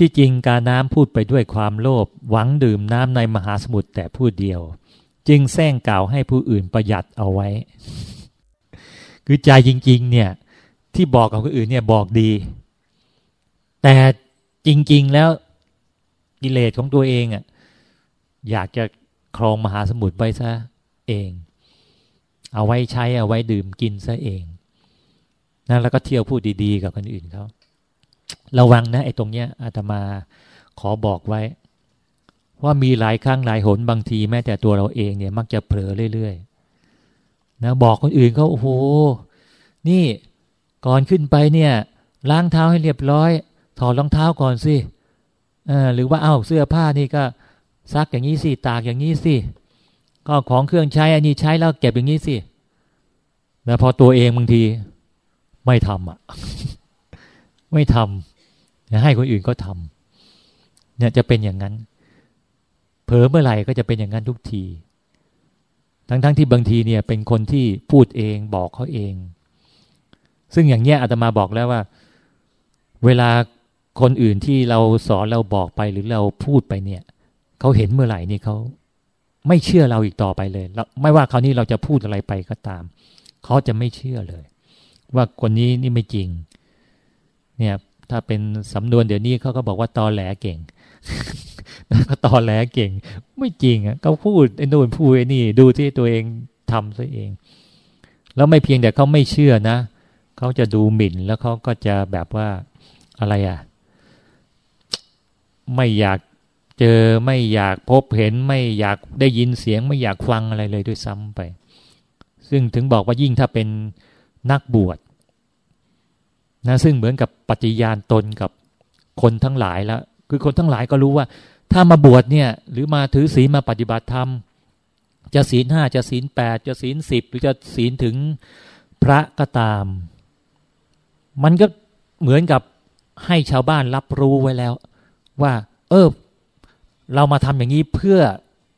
ที่จริงการน้ำพูดไปด้วยความโลภหวังดื่มน้ำในมหาสมุทรแต่ผู้เดียว จึงแซงกล่าวให้ผู้อื่นประหยัดเอาไว้ คือใจจริง ๆ เนี่ย ที่บอกกับคนอื่นเนี่ยบอกดี แต่จริง ๆ แล้วกิเลสของตัวเองอะอยากจะครองมหาสมุทรไว้ซะเอง เอาไว้ใช้เอาไว้ดื่มกินซะเองนะแล้วก็เที่ยวพูดดี ๆ กับคนอื่นเขา ระวังนะไอ้ตรงเนี้ยอาตมาขอบอกไว้ ว่ามีหลายครั้งหลายหนบางทีแม้แต่ตัวเราเองเนี่ย มักจะเผลอเรื่อยๆนะบอกคนอื่นเขาโอ้โหนี่ก่อนขึ้นไปเนี่ย ล้างเท้าให้เรียบร้อย ถอดรองเท้าก่อนสิหรือว่าเอา้าเสื้อผ้านี่ก็ซักอย่างนี้สิตากอย่างนี้สิก็ของเครื่องใช้อันนี้ใช้แล้วเก็บอย่างนี้สิแล้วพอตัวเองบางทีไม่ทำอะ ไม่ทำให้คนอื่นก็ทำเนี่ยจะเป็นอย่างนั้น เผลอเมื่อไหร่ก็จะเป็นอย่างนั้นทุกที ทั้งๆทที่บางทีเนี่ยเป็นคนที่พูดเองบอกเขาเอง ซึ่งอย่างเนี้ยอาตมาบอกแล้วว่า เวลาคนอื่นที่เราสอนเราบอกไปหรือเราพูดไปเนี่ยเขาเห็นเมื่อไหร่นี่เขาไม่เชื่อเราอีกต่อไปเลยไม่ว่าคราวนี้เราจะพูดอะไรไปก็ตามเขาจะไม่เชื่อเลย ว่าคนนี้นี่ไม่จริง เนี่ยถ้าเป็นสำนวนเดี๋ยวนี้เขาก็บอกว่าตอแหลเก่งก็ตอแหลเก่ง ไม่จริงอะเขาพูดไอ้นู่นพูดไอ้นี่ ดูที่ตัวเองทำซะเอง แล้วไม่เพียงแต่เขาไม่เชื่อนะเขาจะดูหมิ่นแล้วเขาก็จะแบบว่าอะไรอะ ไม่อยากเจอไม่อยากพบเห็นไม่อยากได้ยินเสียง ไม่อยากฟังอะไรเลยด้วยซ้ำไป ซึ่งถึงบอกว่ายิ่งถ้าเป็นนักบวช นะซึ่งเหมือนกับปฏิญาณตนกับคนทั้งหลายแล้วคือคนทั้งหลายก็รู้ว่า ถ้ามาบวชเนี่ย หรือมาถือศีลมาปฏิบัติธรรม จะศีลห้าจะศีลแปดจะศีลสิบหรือจะศีลถึงพระก็ตาม มันก็เหมือนกับให้ชาวบ้านรับรู้ไว้แล้ว ว่า เออเรามาทำอย่างนี้เพื่อ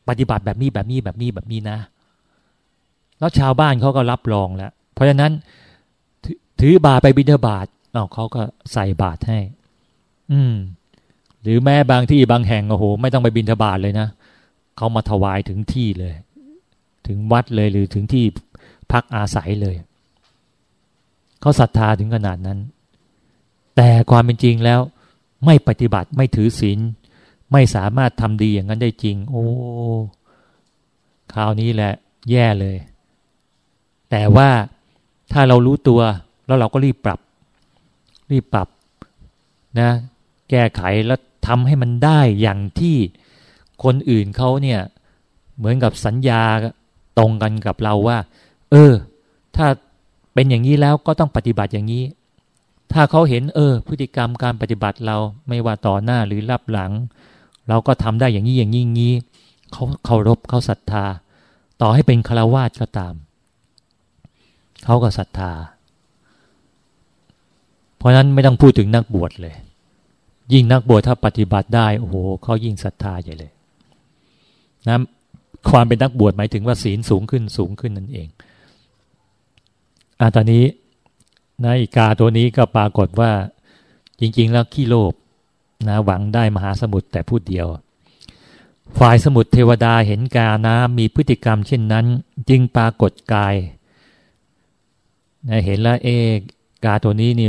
ปฏิบัติแบบนี้แบบนี้แบบนี้แบบนี้นะ แล้วชาวบ้านเขาก็รับรองแล้ว เพราะฉะนั้น ถือบาไปบิณฑบาตเอาเขาก็ใส่บาตรให้ อืม หรือแม้บางที่บางแห่งโอ้โห ไม่ต้องไปบิณฑบาตเลยนะเขามาถวายถึงที่เลย ถึงวัดเลยหรือถึงที่พักอาศัยเลยเขาศรัทธาถึงขนาดนั้น แต่ความเป็นจริงแล้ว ไม่ปฏิบัติไม่ถือศีลไม่สามารถทำดีอย่างนั้นได้จริง โอ้คราวนี้แหละ แย่เลย แต่ว่าถ้าเรารู้ตัว แล้วเราก็รีบปรับ รีบปรับนะแก้ไขแล้วทำให้มันได้อย่างที่คนอื่นเขาเนี่ยเหมือนกับสัญญาตรงกันกับเราว่า เออ ถ้าเป็นอย่างนี้แล้วก็ต้องปฏิบัติอย่างนี้ ถ้าเขาเห็นเออ พฤติกรรมการปฏิบัติเราไม่ว่าต่อหน้าหรือรับหลัง เราก็ทำได้อย่างนี้อย่างนี้งี้เขาเคารพเขาศรัทธา ต่อให้เป็นฆราวาสก็ตาม เขาก็ศรัทธา เพราะนั้นไม่ต้องพูดถึงนักบวชเลย ยิ่งนักบวชถ้าปฏิบัติได้โอ้โหเขายิ่งศรัทธาใหญ่เลยนะความเป็นนักบวชหมายถึงว่าศีลสูงขึ้นสูงขึ้นนั่นเองอ่าตอนนี้นะอีกาตัวนี้ก็ปรากฏว่าจริง ๆ แล้วขี้โลภนะหวังได้มหาสมุทรแต่พูดเดียว ฝ่ายสมุทรเทวดาเห็นกานะมีพฤติกรรมเช่นนั้น จึงปรากฏกายนะเห็นแล้วเอกาตัวนี้นี่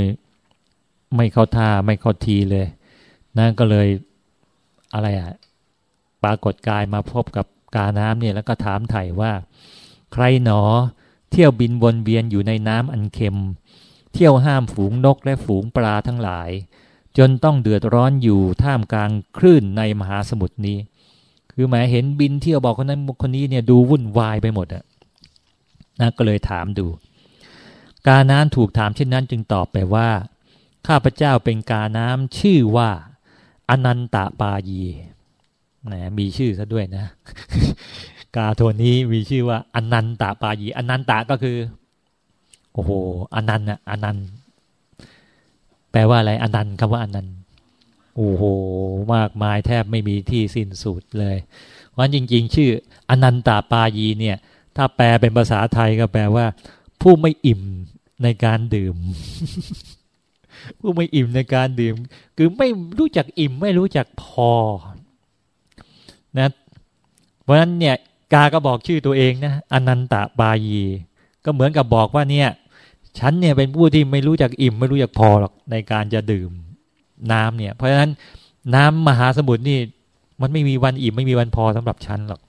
ไม่เข้าท่าไม่เข้าทีเลยนั่นก็เลยอะไรอะปรากฏกายมาพบกับกาน้ำเนี่ยแล้วก็ถามไถ่ว่า ใครหนอ เที่ยวบินวนเวียนอยู่ในน้ำอันเค็ม เที่ยวห้ามฝูงนกและฝูงปลาทั้งหลาย จนต้องเดือดร้อนอยู่ท่ามกลางคลื่นในมหาสมุทรนี้ คือหมายเห็นบินเที่ยวบอกคนนั้นคนนี้เนี่ยดูวุ่นวายไปหมดอะนะก็เลยถามดู กาน้ำถูกถามเช่นนั้นจึงตอบไปว่า ข้าพเจ้าเป็นกาน้ำชื่อว่า อนันตปายีนะมีชื่อซะด้วยนะ กาตัวนี้มีชื่อว่า อนันตปายีอนันตะก็คือ โอ้โหอนันต์อะอนันต์แปลว่าอะไรอนันต์คำว่าอนันต์โอ้โห มากมายแทบไม่มีที่สิ้นสุดเลยเพราะจริง ๆ ชื่อ อนันตาปายีเนี่ย ถ้าแปลเป็นภาษาไทยก็แปลว่า ผู้ไม่อิ่มในการดื่ม ผู้ไม่อิ่มในการดื่ม คือไม่รู้จักอิ่มไม่รู้จักพอนะเพราะฉะนั้นเนี่ยกาก็บอกชื่อตัวเองนะอนันตบายี ก็เหมือนกับบอกว่าเนี่ยฉันเนี่ยเป็นผู้ที่ไม่รู้จักอิ่ม ไม่รู้จักพอหรอกในการจะดื่มน้ำเนี่ย เพราะฉะนั้นน้ำมหาสมุทรนี่ มันไม่มีวันอิ่มไม่มีวันพอสำหรับฉันหรอก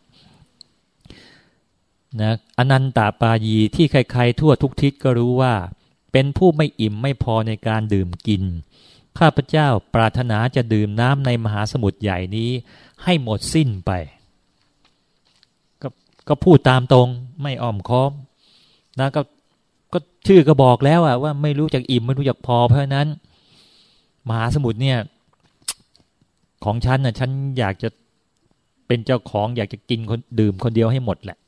นะอนันตปายีที่ใครๆทั่วทุกทิศก็รู้ว่า เป็นผู้ไม่อิ่มไม่พอในการดื่มกิน ข้าพเจ้าปรารถนาจะดื่มน้ำในมหาสมุทรใหญ่นี้ ให้หมดสิ้นไปก็ก็พูดตามตรงไม่อ้อมค้อมนะก็ก็ชื่อก็บอกแล้วอะว่าไม่รู้จักอิ่มไม่รู้จักพอเพราะฉะนั้น มหาสมุทรเนี่ย ของฉันน่ะฉันอยากจะเป็นเจ้าของอยากจะกินคนดื่มคนเดียวให้หมดแหละ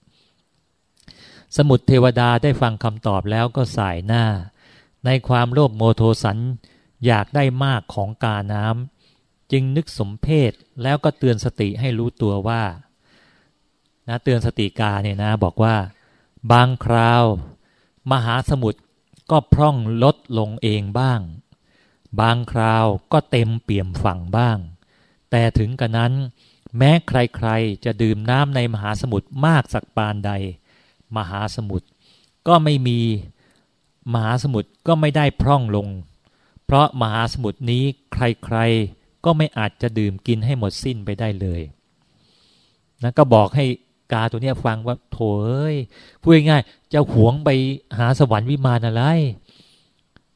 สมุทรเทวดาได้ฟังคำตอบแล้วก็สายหน้า ในความโลภโมโทสันอยากได้มากของกาน้ำจึงนึกสมเพศแล้วก็เตือนสติให้รู้ตัวว่านะเตือนสติกาเนี่ยนะบอกว่า บางคราว มหาสมุทรก็พร่องลดลงเองบ้าง บางคราวก็เต็มเปี่ยมฝั่งบ้าง แต่ถึงกระนั้น แม้ใครๆจะดื่มน้ำในมหาสมุทรมากสักปานใด มหาสมุทรก็ไม่มี มหาสมุทรก็ไม่ได้พร่องลง เพราะมหาสมุทรนี้ใครๆ ก็ไม่อาจจะดื่มกินให้หมดสิ้นไปได้เลยนะก็บอกให้กาตัวนี้ฟังว่าโถเอ้ยพูดง่ายๆจะหวงไปหาสวรรค์วิมานอะไร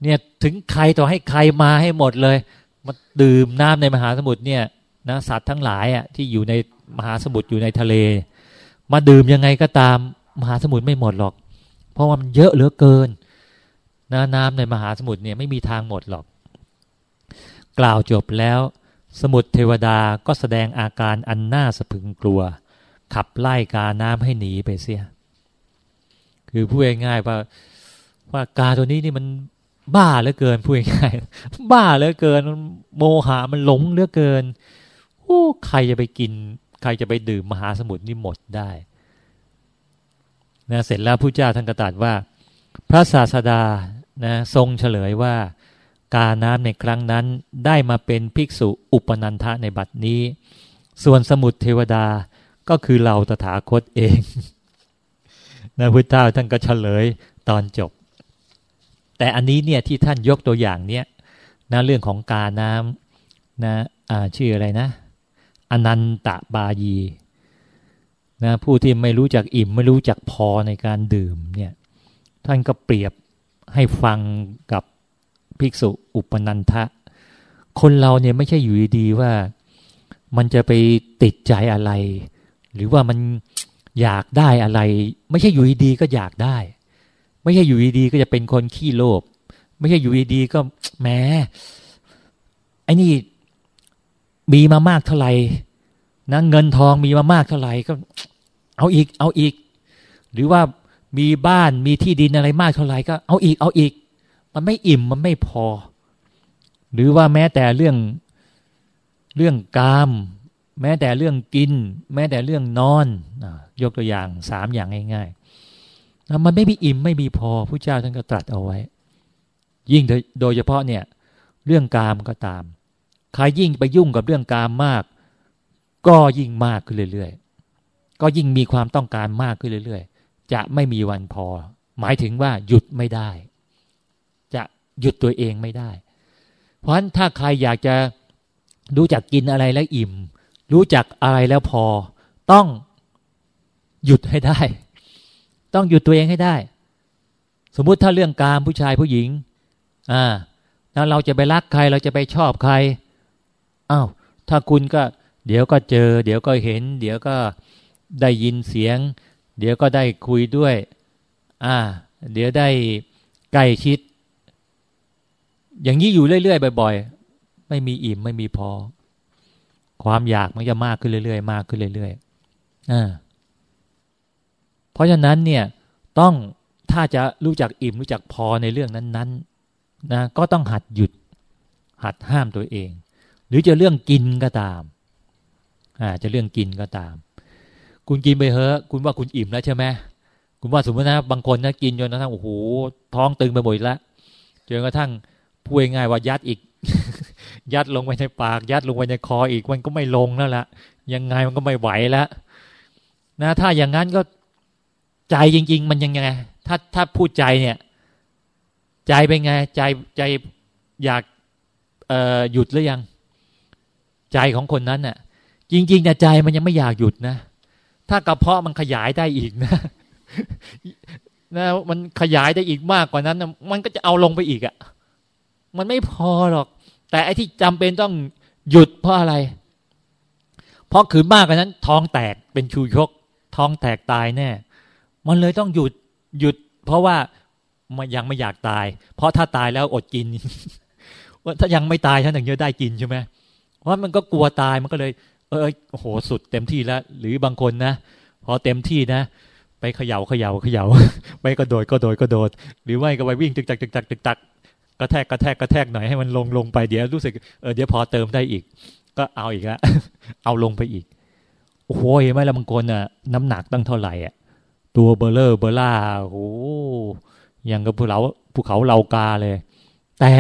เนี่ยถึงใครต่อให้ใครมาให้หมดเลยมาดื่มน้ำในมหาสมุทรเนี่ยนะสัตว์ทั้งหลายอะที่อยู่ในมหาสมุทรอยู่ในทะเล มาดื่มยังไงก็ตามมหาสมุทรไม่หมดหรอก เพราะว่ามันเยอะเหลือเกิน นะน้ำในมหาสมุทรเนี่ยไม่มีทางหมดหรอก กล่าวจบแล้ว สมุทรเทวดาก็แสดงอาการอันน่าสะพึงกลัว ขับไล่กาน้ำให้หนีไปเสีย คือพูดง่ายๆว่าว่ากาตัวนี้นี่มันบ้าเหลือเกินพูดง่ายๆบ้าเหลือเกิน โมหะมันหลงเหลือเกินโอ้ใครจะไปกิน ใครจะไปดื่มมหาสมุทรนี่หมดได้นะเสร็จแล้วผู้เจ้าท่านก็ตรัสว่า พระศาสดา นะทรงเฉลยว่า กาน้ำในครั้งนั้นได้มาเป็นภิกษุอุปนันทะในบัดนี้ ส่วนสมุทรเทวดาก็คือเราตถาคตเองนะพุทธเจ้าท่านก็เฉลยตอนจบ แต่อันนี้เนี่ยที่ท่านยกตัวอย่างเนี้ยนะเรื่องของกาน้ำนะอ่าชื่ออะไรนะ อนันตะบายีนะผู้ที่ไม่รู้จักอิ่มไม่รู้จักพอในการดื่มเนี่ยท่านก็เปรียบ ให้ฟังกับภิกษุอุปนันทะ คนเราเนี่ยไม่ใช่อยู่ดีๆว่ามันจะไปติดใจอะไร หรือว่ามันอยากได้อะไร ไม่ใช่อยู่ดีๆก็อยากได้ ไม่ใช่อยู่ดีๆก็จะเป็นคนขี้โลภไม่ใช่อยู่ดีๆก็แหมไอ้นี่มีมามากเท่าไหร่นะเงินทองมีมามากเท่าไหร่ก็ เอาอีก เอาอีก หรือว่า มีบ้านมีที่ดินอะไรมากเท่าไหร่ก็เอาอีกเอาอีก มันไม่อิ่มมันไม่พอ หรือว่าแม้แต่เรื่องเรื่องกาม แม้แต่เรื่องกิน แม้แต่เรื่องนอนยกตัวอย่างสามอย่างง่ายๆมันไม่มีอิ่มไม่มีพอผู้เจ้าท่านก็ตรัสเอาไว้ ยิ่งโดยเฉพาะเนี่ยเรื่องกามก็ตามใครยิ่งไปยุ่งกับเรื่องกามมาก ก็ยิ่งมากขึ้นเรื่อยๆก็ยิ่งมีความต้องการมากขึ้นเรื่อย จะไม่มีวันพอ หมายถึงว่าหยุดไม่ได้ จะหยุดตัวเองไม่ได้ เพราะฉะนั้นถ้าใครอยากจะรู้จักกินอะไรแล้วอิ่ม รู้จักอะไรแล้วพอ ต้องหยุดให้ได้ ต้องหยุดตัวเองให้ได้ สมมุติถ้าเรื่องการผู้ชายผู้หญิง อ่าแล้วเราจะไปรักใครเราจะไปชอบใครอ้าวถ้าคุณก็ เดี๋ยวก็เจอ เดี๋ยวก็เห็น เดี๋ยวก็ได้ยินเสียง เดี๋ยวก็ได้คุยด้วย อ่า เดี๋ยวได้ใกล้ชิด อย่างนี้อยู่เรื่อยๆบ่อย ๆ ไม่มีอิ่มไม่มีพอ ความอยากมันจะมากขึ้นเรื่อยๆ มากขึ้นเรื่อยๆอ่าเพราะฉะนั้นเนี่ยต้องถ้าจะรู้จักอิ่มรู้จักพอในเรื่องนั้นๆนะก็ต้องหัดหยุด หัดห้ามตัวเอง หรือจะเรื่องกินก็ตามอ่าจะเรื่องกินก็ตาม คุณกินไปเถอะคุณว่าคุณอิ่มแล้วใช่ไหมคุณว่าสมมตินะบางคนนะกินจนกระทั่งโอ้โหท้องตึงไปหมดแล้วจนกระทั่งพูดง่ายว่ายัดอีก ยัดลงไปในปาก ยัดลงไปในคออีกมันก็ไม่ลงแล้วละยังไงมันก็ไม่ไหวแล้วนะถ้าอย่างนั้นก็ใจจริง ๆ มันยังไง ถ้าถ้าพูดใจเนี่ย ใจเป็นไง ใจใจอยากเอ่อหยุดหรือยัง ใจของคนนั้นน่ะ จริงๆแต่ใจมันยังไม่อยากหยุดนะ ถ้ากระเพาะมันขยายได้อีกนะนะมันขยายได้อีกมากกว่านั้นนะมันก็จะเอาลงไปอีกอะ่ะ มันไม่พอหรอก แต่ไอ้ที่จำเป็นต้องหยุดเพราะอะไร เพราะขืนมากกว่านั้น ท้องแตกเป็นชูชก ท้องแตกตายแน่ มันเลยต้องหยุดหยุด เพราะว่ามันยังไม่อยากตาย เพราะถ้าตายแล้วอดกินว่าถ้ายังไม่ตายฉันถึงจะได้กินใช่ไหมเพราะมันก็กลัวตายมันก็เลย เออโอ้โหสุดเต็มที่แล้ว หรือบางคนนะพอเต็มที่นะ ไปเขย่าเขย่าเขย่าไปกระโดดก็โดดก็โดด หรือไม่ก็ไปวิ่งตึกตักตึกตักตึกตักกระแทกกระแทกกระแทกหน่อยให้มันลงลงไปเดี๋ยวรู้สึกเออเดี๋ยวพอเติมได้อีก ก็เอาอีกละเอาลงไปอีกโอ้โหเห็นไหมละบางคนอะน้ำหนักตั้งเท่าไหร่อะตัวเบ้อเร่อเบ้อร่าโอ้ยังกับภูเขาภูเขาเลากาเลย แต่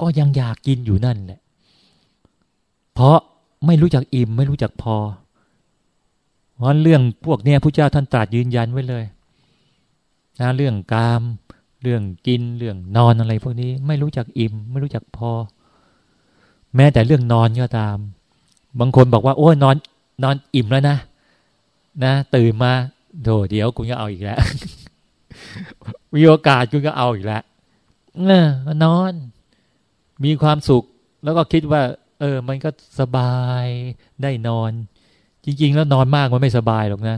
ก็ยังอยากกินอยู่นั่นแหละเพราะ ไม่รู้จักอิ่ม ไม่รู้จักพอ เพราะเรื่องพวกเนี้ยพระเจ้าท่านตรัสยืนยันไว้เลยนะเรื่องกาม เรื่องกินเรื่องนอนอะไรพวกนี้ ไม่รู้จักอิ่ม ไม่รู้จักพอ แม้แต่เรื่องนอนก็ตาม บางคนบอกว่า โอ้ยนอน นอนอิ่มแล้วนะนะตื่นมาโดเดี๋ยวคุณก็เอาอีกแล้วมีโอกาสคุณก็เอาอีกแล้วเออนอน มีความสุข แล้วก็คิดว่า เออ มันก็สบายได้นอน จริง ๆ แล้วนอนมากมันไม่สบายหรอกนะ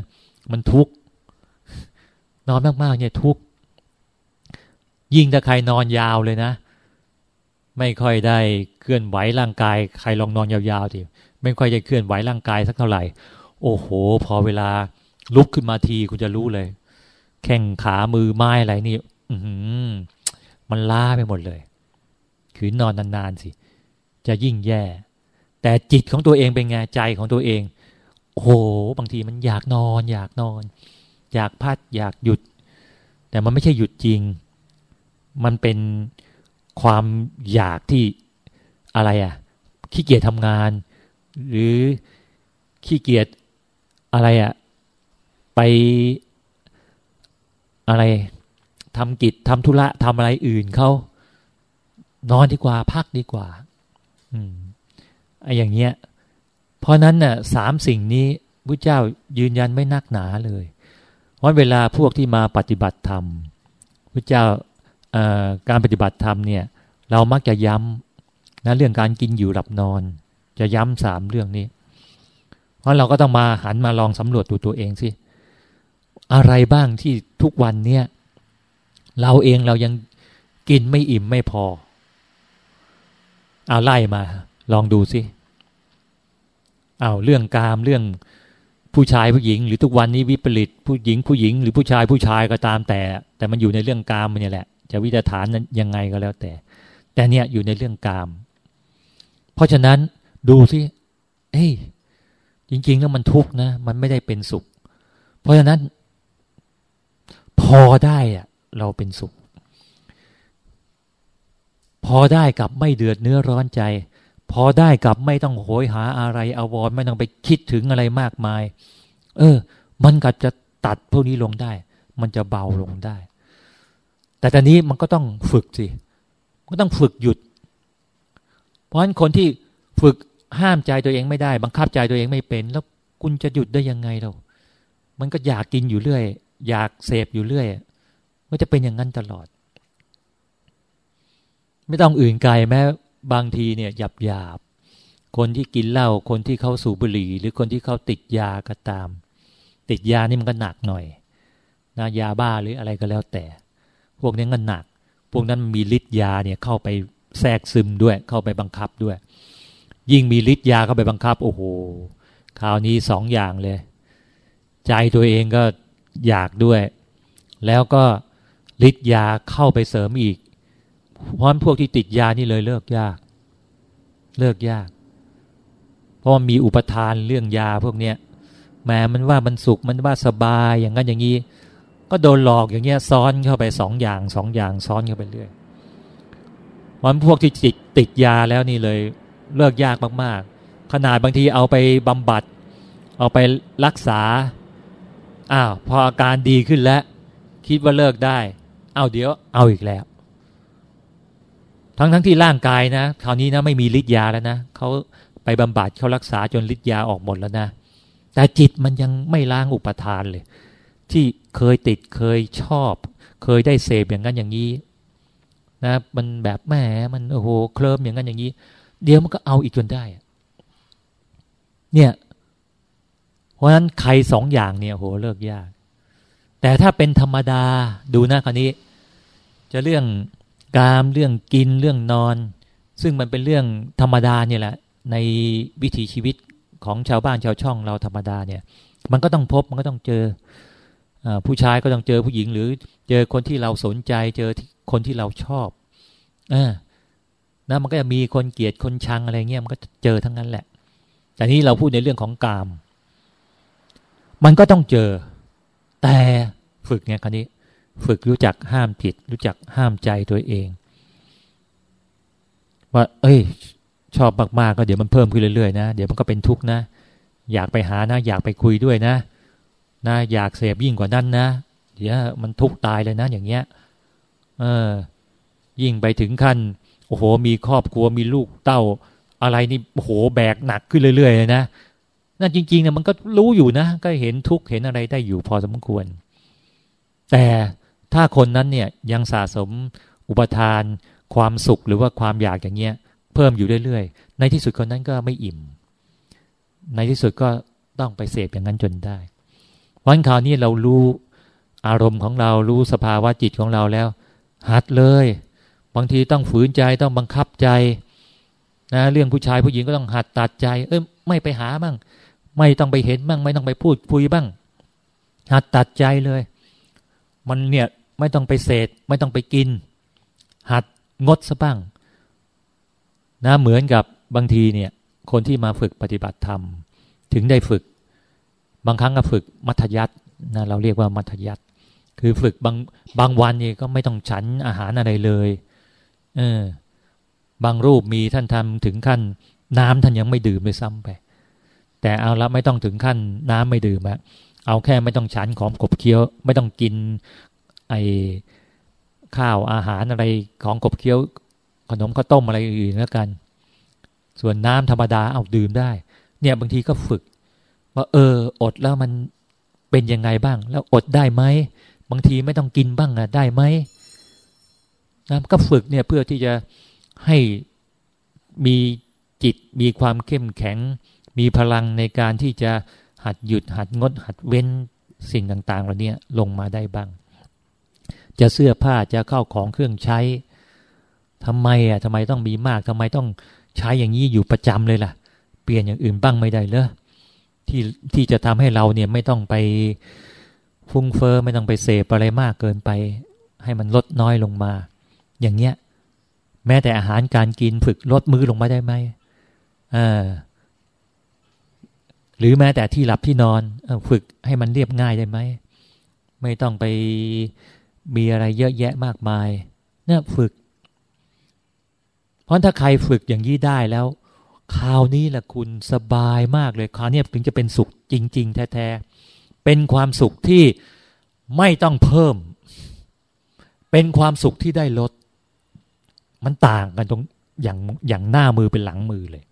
มันทุกข์นอนมากๆเนี่ยทุกข์ยิ่งถ้าใครนอนยาวเลยนะ ไม่ค่อยได้เคลื่อนไหวร่างกาย ใครลองนอนยาวๆทีไม่ค่อยจะเคลื่อนไหวร่างกายสักเท่าไหร่ โอ้โห พอเวลาลุกขึ้นมาทีคุณจะรู้เลย แข้งขามือไม้อะไรนี่ อืมันล้าไปหมดเลย คือนอนนานๆสิ จะยิ่งแย่ แต่จิตของตัวเองเป็นไงใจของตัวเอง โอ้โห บางทีมันอยากนอน อยากนอน อยากพัดอยากหยุด แต่มันไม่ใช่หยุดจริง มันเป็นความอยากที่อะไรอะ่ะขี้เกียจทำงาน หรือขี้เกียจอะไรอะ่ะไปอะไรทำกิจทำธุระทำอะไรอื่นเขานอนดีกว่าพักดีกว่า ไอ้อย่างเงี้ย เพราะนั้นน่ะสามสิ่งนี้พระเจ้ายืนยันไม่นักหนาเลยเพราะเวลาพวกที่มาปฏิบัติธรรมพระเจ้าการปฏิบัติธรรมเนี่ย เรามักจะย้ำนะเรื่องการกินอยู่หลับนอน จะย้ำสามเรื่องนี้ เพราะเราก็ต้องมาหันมาลองสำรวจดูตัวเองสิอะไรบ้างที่ทุกวันเนี่ย เราเองเรายังกินไม่อิ่มไม่พอ เอาไล่มา ลองดูสิเอาเรื่องกามเรื่องผู้ชายผู้หญิง หรือทุกวันนี้วิปริตผู้หญิงผู้หญิง หรือผู้ชายผู้ชายก็ตามแต่ แต่มันอยู่ในเรื่องกามมันนี่แหละ จะวิจารณ์นั้นยังไงก็แล้วแต่ แต่เนี่ยอยู่ในเรื่องกาม เพราะฉะนั้นดูสิเฮ้ยจริง ๆ แล้วมันทุกข์นะ มันไม่ได้เป็นสุข เพราะฉะนั้น พอได้อะเราเป็นสุข พอได้กับไม่เดือดเนื้อร้อนใจ พอได้กับไม่ต้องโหยหาอะไรอาวรไม่ต้องไปคิดถึงอะไรมากมาย เออ มันก็จะตัดพวกนี้ลงได้ มันจะเบาลงได้ แต่ตอนนี้มันก็ต้องฝึกสิก็ต้องฝึกหยุด เพราะฉะนั้นคนที่ฝึกห้ามใจตัวเองไม่ได้ บังคับใจตัวเองไม่เป็น แล้วคุณจะหยุดได้ยังไงเรา มันก็อยากกินอยู่เรื่อย อยากเสพอยู่เรื่อยมันจะเป็นอย่างนั้นตลอด ไม่ต้องอื่นไกลแม้บางทีเนี่ยหยาบหยาบคนที่กินเหล้าคนที่เขาสูบบุหรี่ หรือคนที่เขาติดยาก็ตาม ติดยานี่มันก็หนักหน่อยนะยาบ้าหรืออะไรก็แล้วแต่ พวกนี้ก็หนัก พวกนั้นมีฤทธิ์ยาเนี่ยเข้าไปแทรกซึมด้วย เข้าไปบังคับด้วย ยิ่งมีฤทธิ์ยาเข้าไปบังคับ โอ้โหคราวนี้สองอย่างเลย ใจตัวเองก็อยากด้วย แล้วก็ฤทธิ์ยาเข้าไปเสริมอีก พราะพวกที่ติดยานี่เลยเลิกยาก เลิกยาก เพราะมีอุปทานเรื่องยาพวกเนี้ยแม้มันว่ามันสุขมันว่าสบายอย่างนั้นอย่างนี้ก็โดนหลอกอย่างเงี้ยซ้อนเข้าไปสองอย่างสองอย่างซ้อนเข้าไปเรื่อยวันพวกที่ติดติดยาแล้วนี่เลยเลิกยากมากๆ ขนาดบางทีเอาไปบำบัด เอาไปรักษาอ้าวพออาการดีขึ้นแล้ว คิดว่าเลิกได้ เอาเดี๋ยวเอาอีกแล้ว ทั้งทั้งที่ร่างกายนะคราวนี้นะไม่มีฤทธิ์ยาแล้วนะเขาไปบำบัดเขารักษาจนฤทธิ์ยาออกหมดแล้วนะ แต่จิตมันยังไม่ล้างอุปทานเลย ที่เคยติดเคยชอบ เคยได้เสพอย่างนั้นอย่างนี้นะมันแบบแหมมันโอ้โหเคลิมอย่างนั้นอย่างนี้ เดี๋ยวมันก็เอาอีกจนได้ เนี่ย เพราะฉะนั้นใครสองอย่างเนี่ยโหเลิกยาก แต่ถ้าเป็นธรรมดาดูนะคราวนี้ จะเรื่อง กามเรื่องกินเรื่องนอน ซึ่งมันเป็นเรื่องธรรมดาเนี่ยแหละ ในวิถีชีวิตของชาวบ้านชาวช่องเราธรรมดาเนี่ย มันก็ต้องพบมันก็ต้องเจอผู้ชายก็ต้องเจอผู้หญิง หรือเจอคนที่เราสนใจ เจอคนที่เราชอบอนะมันก็จะมีคนเกลียดคนชังอะไรเงี้ยมันก็เจอทั้งนั้นแหละ แต่นี้เราพูดในเรื่องของกาม มันก็ต้องเจอ แต่ฝึกไงคราวนี้ ฝึกรู้จักห้ามจิต รู้จักห้ามใจตัวเอง ว่า เอ้ย ชอบมากๆก็เดี๋ยวมันเพิ่มขึ้นเรื่อยๆนะเดี๋ยวมันก็เป็นทุกข์นะ อยากไปหานะ อยากไปคุยด้วยนะนะอยากเสพยิ่งกว่านั้นนะเดี๋ยวมันทุกข์ตายเลยนะ อย่างเงี้ยเออ ยิ่งไปถึงขั้นโอ้โห มีครอบครัวมีลูกเต้า อะไรนี่โอ้โหแบกหนักขึ้นเรื่อยๆเลยนะนั่นจริงๆเนี่ยมันก็รู้อยู่นะ ก็เห็นทุกข์เห็นอะไรได้อยู่พอสมควร แต่ ถ้าคนนั้นเนี่ยยังสะสมอุปทาน ความสุขหรือว่าความอยากอย่างเงี้ยเพิ่มอยู่เรื่อยๆ ในที่สุดคนนั้นก็ไม่อิ่ม ในที่สุดก็ต้องไปเสพอย่างนั้นจนได้ วันคราวนี้เรารู้อารมณ์ของเรารู้สภาวะจิตของเราแล้ว หัดเลย บางทีต้องฝืนใจต้องบังคับใจนะเรื่องผู้ชายผู้หญิงก็ต้องหัดตัดใจ เอ้ยไม่ไปหาบ้างไม่ต้องไปเห็นบ้างไม่ต้องไปพูดคุยบ้างหัดตัดใจเลย มันเนี่ย ไม่ต้องไปเสดไม่ต้องไปกิน หัดงดซะบ้างนะเหมือนกับบางทีเนี่ย คนที่มาฝึกปฏิบัติธรรม ถึงได้ฝึก บางครั้งก็ฝึกมัธยัตินะเราเรียกว่ามัธยัติคือฝึกบางบางวันนี่ก็ไม่ต้องฉันอาหารอะไรเลยเออบางรูปมีท่านทำถึงขั้น น้ำท่านยังไม่ดื่มเลยซ้ำไป แต่เอาละไม่ต้องถึงขั้นน้ำไม่ดื่มอะเอาแค่ไม่ต้องฉันของกบเคี้ยว ไม่ต้องกิน ไอข้าวอาหารอะไรของกบเคี้ยวขนมข้าวต้มอะไรอื่นแล้วกัน ส่วนน้ำธรรมดาเอาดื่มได้ เนี่ยบางทีก็ฝึก ว่าเออ อดแล้วมันเป็นยังไงบ้าง แล้วอดได้ไหมบางทีไม่ต้องกินบ้างอะได้ไหมนะก็ฝึกเนี่ยเพื่อที่จะให้มีจิตมีความเข้มแข็ง มีพลังในการที่จะหัดหยุดหัดงดหัดเว้นสิ่งต่างๆเหล่านี้ลงมาได้บ้าง จะเสื้อผ้าจะเข้าของเครื่องใช้ทำไมอะทำไมต้องมีมากทำไมต้องใช้อย่างนี้อยู่ประจำเลยล่ะ เปลี่ยนอย่างอื่นบ้างไม่ได้เลยที่ที่จะทำให้เราเนี่ยไม่ต้องไปฟุ้งเฟอ้อไม่ต้องไปเสพอะไรมากเกินไป ให้มันลดน้อยลงมา อย่างเงี้ย แม้แต่อาหารการกินฝึกลดมือลงมาได้ไหมอ่าหรือแม้แต่ที่หลับที่นอนฝึกให้มันเรียบง่ายได้ไหม ไม่ต้องไป มีอะไรเยอะแยะมากมาย เนี่ยฝึก เพราะถ้าใครฝึกอย่างนี้ได้แล้ว คราวนี้แหละคุณสบายมากเลยคราวนี้ถึงจะเป็นสุขจริง ๆ แท้ๆเป็นความสุขที่ไม่ต้องเพิ่ม เป็นความสุขที่ได้ลด มันต่างกันตรงอย่างอย่างหน้ามือเป็นหลังมือเลย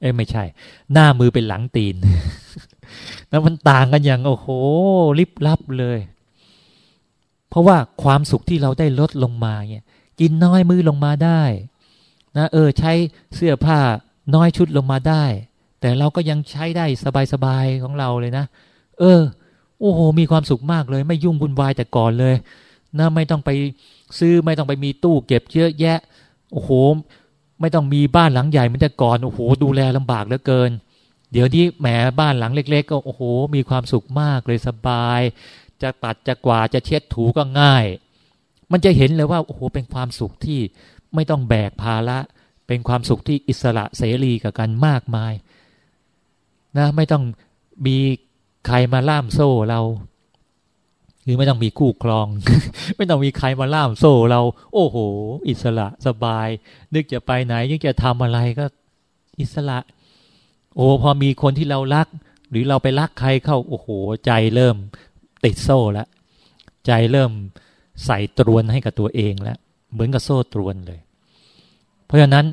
เอ้ไม่ใช่ หน้ามือเป็นหลังตีน แล้วมันต่างกันอย่างโอ้โหลิบลับเลย เพราะว่าความสุขที่เราได้ลดลงมาเนี่ย กินน้อยมือลงมาได้ นะเออ ใช้เสื้อผ้าน้อยชุดลงมาได้ แต่เราก็ยังใช้ได้สบายๆของเราเลยนะ เออ โอ้โห มีความสุขมากเลย ไม่ยุ่งวุ่นวายแต่ก่อนเลยนะไม่ต้องไปซื้อไม่ต้องไปมีตู้เก็บเยอะแยะ โอ้โห ไม่ต้องมีบ้านหลังใหญ่เหมือนแต่ก่อนโอ้โห ดูแลลำบากเหลือเกิน เดี๋ยวนี้แหมบ้านหลังเล็ก ๆ ก็โอ้โห มีความสุขมากเลยสบาย จะปัดจะกวาดจะเช็ดถูก็ง่าย มันจะเห็นเลยว่าโอ้โหเป็นความสุขที่ไม่ต้องแบกภาระเป็นความสุขที่อิสระเสรีกับกันมากมายนะไม่ต้องมีใครมาล่ามโซ่เราคือไม่ต้องมีคู่ครอง ไม่ต้องมีใครมาล่ามโซ่เรา โอ้โห อิสระสบาย นึกจะไปไหนนึกจะทำอะไรก็อิสระ โอ้พอมีคนที่เรารัก หรือเราไปรักใครเข้าโอ้โห ใจเริ่ม ติดโซ่แล้วใจเริ่มใส่ตรวนให้กับตัวเองแล้วเหมือนกับโซ่ตรวนเลย เพราะฉะนั้น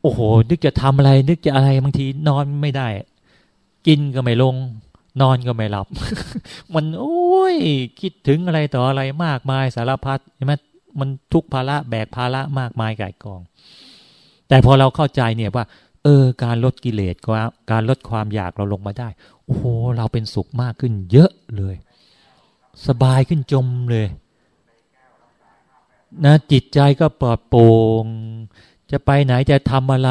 โอ้โห นึกจะทำอะไร นึกจะอะไรบางทีนอนไม่ได้ กินก็ไม่ลง นอนก็ไม่หลับ มันโอ้ย คิดถึงอะไรต่ออะไรมากมายสารพัดใช่ไหมมันทุกภาระแบกภาระมากมายก่ายกอง แต่พอเราเข้าใจเนี่ยว่า เออ การลดกิเลสการลดความอยากเราลงมาได้ โอ้โห เราเป็นสุขมากขึ้นเยอะเลย สบายขึ้นจมเลย นะจิตใจก็ปลอดโปร่งจะไปไหนจะทำอะไร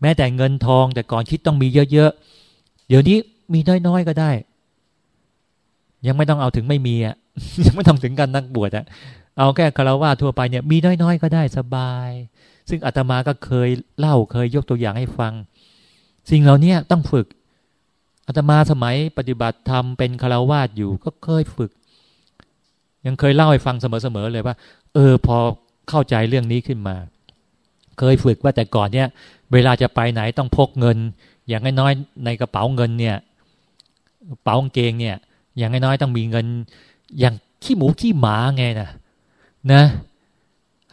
แม้แต่เงินทอง แต่ก่อนคิดต้องมีเยอะๆ เดี๋ยวนี้มีน้อยๆก็ได้ ยังไม่ต้องเอาถึงไม่มีอะยังไม่ต้องถึงกันนักบวชอะเอาแค่คารวะทั่วไปเนี่ย มีน้อยๆก็ได้สบาย ซึ่งอาตมาก็เคยเล่าเคยยกตัวอย่างให้ฟัง สิ่งเหล่านี้ต้องฝึกอาตมาสมัยปฏิบัติธรรมเป็นคารวะอยู่ก็เคยฝึก ยังเคยเล่าให้ฟังเสมอๆเลยว่า เออ พอเข้าใจเรื่องนี้ขึ้นมา เคยฝึกว่าแต่ก่อนเนี่ย เวลาจะไปไหนต้องพกเงิน อย่างน้อยในกระเป๋าเงินเนี่ยกระเป๋ากางเกงเนี่ย อย่างน้อยต้องมีเงิน อย่างขี้หมูขี้หมาไงนะนะ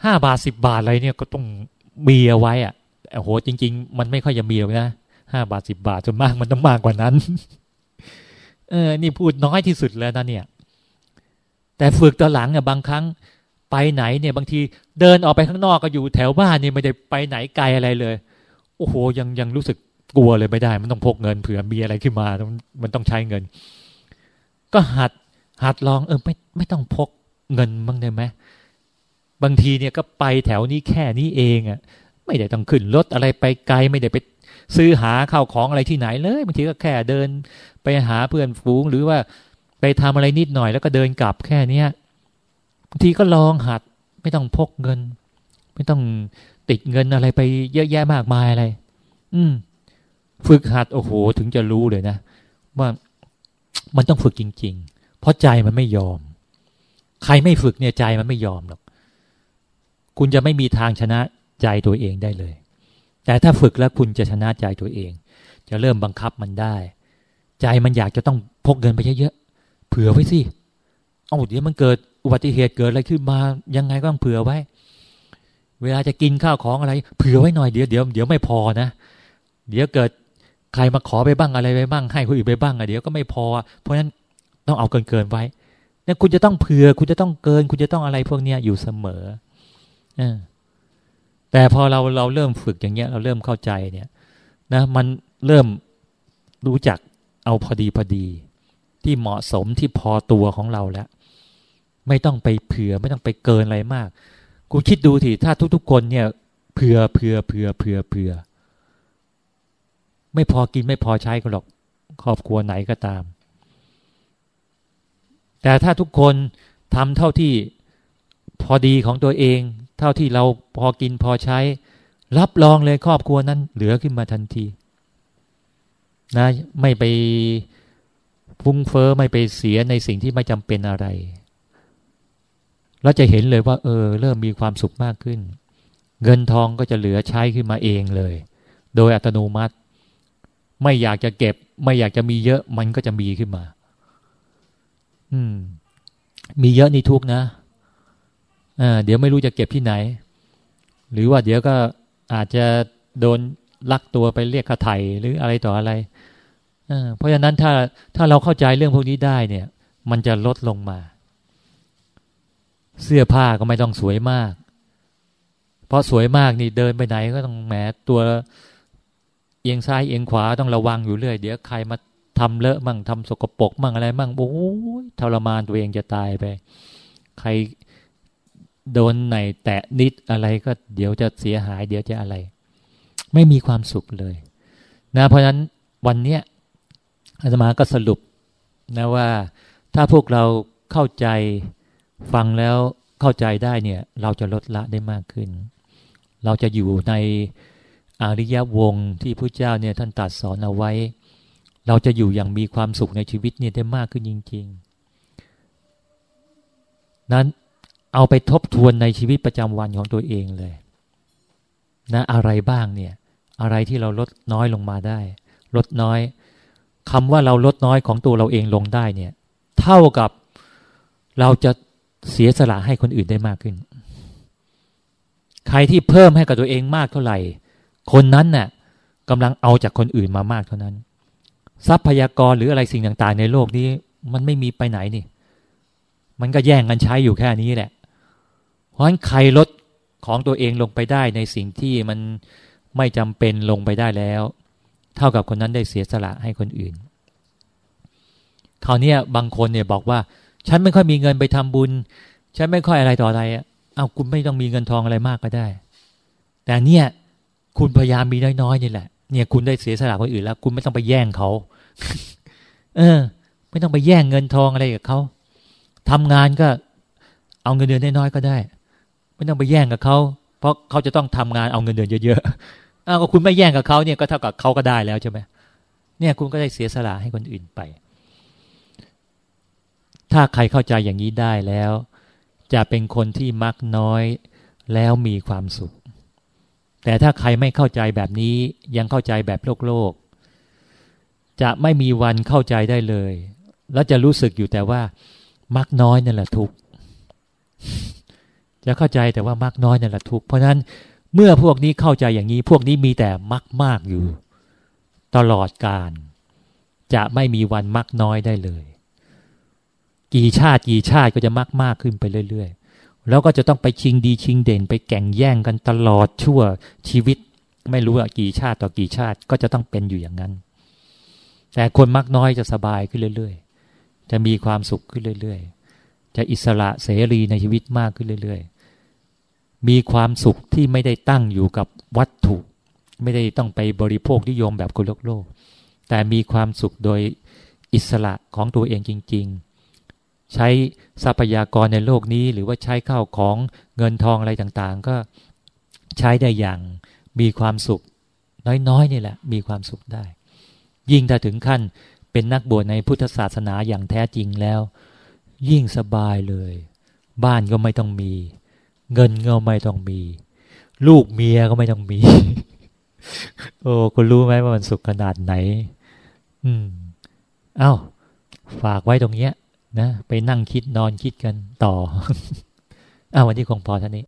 ห้าบาทสิบบาทอะไรเนี่ยก็ต้องมีเอาไว้อะโอ้โหจริง ๆ มันไม่ค่อยจะมีหรอกนะห้าบาทสิบบาทจนมากมันต้องมากกว่านั้น เออ นี่พูดน้อยที่สุดแล้วนะเนี่ย แต่ฝึกตอนหลังเนี่ยบางครั้งไปไหนเนี่ยบางทีเดินออกไปข้างนอกก็อยู่แถวบ้านนี่ไม่ได้ไปไหนไกลอะไรเลย โอ้โหยังยังรู้สึกกลัวเลยไม่ได้ มันต้องพกเงินเผื่อมีอะไรขึ้นมามันต้องใช้เงิน ก็หัดหัดลองเออไม่ไม่ต้องพกเงินบ้างได้ไหมบางทีเนี่ยก็ไปแถวนี้แค่นี้เองอะ่ะไม่ได้ต้องขึ้นรถอะไรไปไกลไม่ได้ไปซื้อหาข้าวของอะไรที่ไหนเลยบางทีก็แค่เดิน ไปหาเพื่อนฝูงหรือว่า ไปทำอะไรนิดหน่อยแล้วก็เดินกลับแค่เนี้ยบางทีก็ลองหัด ไม่ต้องพกเงิน ไม่ต้องติดเงินอะไรไปเยอะแยะมากมายอะไร อืม ฝึกหัดโอ้โห ถึงจะรู้เลยนะว่ามันต้องฝึกจริง ๆ เพราะใจมันไม่ยอม ใครไม่ฝึกเนี่ยใจมันไม่ยอมหรอก คุณจะไม่มีทางชนะใจตัวเองได้เลย แต่ถ้าฝึกแล้วคุณจะชนะใจตัวเอง จะเริ่มบังคับมันได้ ใจมันอยากจะต้องพกเงินไปเยอะ ผื่อไว้สิเอาเดี๋ยวมันเกิดอุบัติเหตุเกิดอะไรขึ้นมายังไงก็ต้องเผื่อไว้ เวลาจะกินข้าวของอะไร เผื่อไว้หน่อยเดี๋ยวเดี๋ยวเดี๋ยวไม่พอนะเดี๋ยวเกิดใครมาขอไปบ้างอะไรไปบ้างให้คนอื่นไปบ้างอะเดี๋ยวก็ไม่พอ เพราะฉะนั้นต้องเอาเกินเกินไว้เนี่ยคุณจะต้องเผื่อ คุณจะต้องเกิน คุณจะต้องอะไรพวกเนี้ยอยู่เสมออแต่พอเราเราเริ่มฝึกอย่างเงี้ย เราเริ่มเข้าใจเนี่ย นะ มันเริ่มรู้จักเอาพอดีพอดี ที่เหมาะสมที่พอตัวของเราแล้ว ไม่ต้องไปเผื่อไม่ต้องไปเกินอะไรมาก กูคิดดูทีถ้าทุก ๆ คนเนี่ยเผื่อเผื่อเผื่อเผื่อเผื่อไม่พอกินไม่พอใช้กันหรอกครอบครัวไหนก็ตาม แต่ถ้าทุกคนทำเท่าที่พอดีของตัวเอง เท่าที่เราพอกินพอใช้ รับรองเลยครอบครัวนั้นเหลือขึ้นมาทันทีนะไม่ไป พุ่งเฟอ้อไม่ไปเสียในสิ่งที่ไม่จำเป็นอะไรเราจะเห็นเลยว่า เออ เริ่มมีความสุขมากขึ้น เงินทองก็จะเหลือใช้ขึ้นมาเองเลย โดยอัตโนมัติ ไม่อยากจะเก็บ ไม่อยากจะมีเยอะมันก็จะมีขึ้นมา อืม มีเยอะนี่ทุกนะอ่าเดี๋ยวไม่รู้จะเก็บที่ไหน หรือว่าเดี๋ยวก็อาจจะโดนลักตัวไปเรียกค่าไถ่หรืออะไรต่ออะไร เพราะฉะนั้นถ้าถ้าเราเข้าใจเรื่องพวกนี้ได้เนี่ย มันจะลดลงมา เสื้อผ้าก็ไม่ต้องสวยมาก เพราะสวยมากนี่เดินไปไหนก็ต้องแหมตัวเอียงซ้ายเอียงขวาต้องระวังอยู่เรื่อย เดี๋ยวใครมาทำเลอะมั่งทำสกปรกมั่งอะไรมั่งโอ้ยทรมานตัวเองจะตายไป ใครโดนไหนแตะนิดอะไรก็เดี๋ยวจะเสียหาย เดี๋ยวจะอะไร ไม่มีความสุขเลย นะเพราะฉะนั้นวันเนี้ย อาตมาก็สรุปนะว่าถ้าพวกเราเข้าใจฟังแล้วเข้าใจได้เนี่ย เราจะลดละได้มากขึ้น เราจะอยู่ในอริยวงที่พระเจ้าเนี่ยท่านตัดสอนเอาไว้ เราจะอยู่อย่างมีความสุขในชีวิตเนี่ยได้มากขึ้นจริง ๆ นั้นเอาไปทบทวนในชีวิตประจำวันของตัวเองเลย นะอะไรบ้างเนี่ย อะไรที่เราลดน้อยลงมาได้ ลดน้อย คำว่าเราลดน้อยของตัวเราเองลงได้เนี่ย เท่ากับเราจะเสียสละให้คนอื่นได้มากขึ้น ใครที่เพิ่มให้กับตัวเองมากเท่าไหร่ คนนั้นน่ะกำลังเอาจากคนอื่นมามากเท่านั้น ทรัพยากรหรืออะไรสิ่งต่างๆ ในโลกนี้ มันไม่มีไปไหนนี่ มันก็แย่งกันใช้อยู่แค่นี้แหละ เพราะฉะนั้นใครลดของตัวเองลงไปได้ในสิ่งที่มันไม่จำเป็นลงไปได้แล้ว เท่ากับคนนั้นได้เสียสละให้คนอื่นคราวนี้บางคนเนี่ยบอกว่า ฉันไม่ค่อยมีเงินไปทำบุญ ฉันไม่ค่อยอะไรต่ออะไรอะเอาคุณไม่ต้องมีเงินทองอะไรมากก็ได้ แต่เนี่ย คุณพยายามมีน้อยๆนี่แหละ เนี่ยคุณได้เสียสละคนอื่นแล้ว คุณไม่ต้องไปแย่งเขา เออ ไม่ต้องไปแย่งเงินทองอะไรกับเขาทำงานก็เอาเงินเดือนน้อยๆก็ได้ ไม่ต้องไปแย่งกับเขาเพราะเขาจะต้องทำงานเอาเงินเดือนเยอะๆ อ้าวก็คุณไม่แย่งกับเขาเนี่ยก็เท่ากับเขาก็ได้แล้วใช่ไหมเนี่ยคุณก็ได้เสียสละให้คนอื่นไป ถ้าใครเข้าใจอย่างนี้ได้แล้ว จะเป็นคนที่มักน้อยแล้วมีความสุข แต่ถ้าใครไม่เข้าใจแบบนี้ยังเข้าใจแบบโลกโลก จะไม่มีวันเข้าใจได้เลย แล้วจะรู้สึกอยู่แต่ว่า มักน้อยนั่นแหละทุกจะเข้าใจแต่ว่ามักน้อยนั่นแหละทุกเพราะนั้น เมื่อพวกนี้เข้าใจอย่างนี้ พวกนี้มีแต่มักมากอยู่ ตลอดการ จะไม่มีวันมักน้อยได้เลย กี่ชาติกี่ชาติก็จะมักมากขึ้นไปเรื่อย ๆ แล้วก็จะต้องไปชิงดีชิงเด่น ไปแข่งแย่งกันตลอดชั่วชีวิต ไม่รู้ว่ากี่ชาติต่อกี่ชาติก็จะต้องเป็นอยู่อย่างนั้น แต่คนมักน้อยจะสบายขึ้นเรื่อย ๆ จะมีความสุขขึ้นเรื่อย ๆ จะอิสระเสรีในชีวิตมากขึ้นเรื่อย ๆ มีความสุขที่ไม่ได้ตั้งอยู่กับวัตถุ ไม่ได้ต้องไปบริโภคนิยมแบบคนโลกโลก แต่มีความสุขโดยอิสระของตัวเองจริง ๆ ใช้ทรัพยากรในโลกนี้ หรือว่าใช้ข้าวของเงินทองอะไรต่างๆ ก็ใช้ได้อย่างมีความสุข น้อยๆนี่แหละ มีความสุขได้ ยิ่งถ้าถึงขั้นเป็นนักบวชในพุทธศาสนาอย่างแท้จริงแล้ว ยิ่งสบายเลย บ้านก็ไม่ต้องมี เงินก็ไม่ต้องมี ลูกเมียก็ไม่ต้องมี โอ้คุณรู้ไหมว่ามันสุขขนาดไหน อืมเอา้าฝากไว้ตรงเนี้ย นะไปนั่งคิดนอนคิดกันต่ออ้าวันนี้คงพอเท่านี้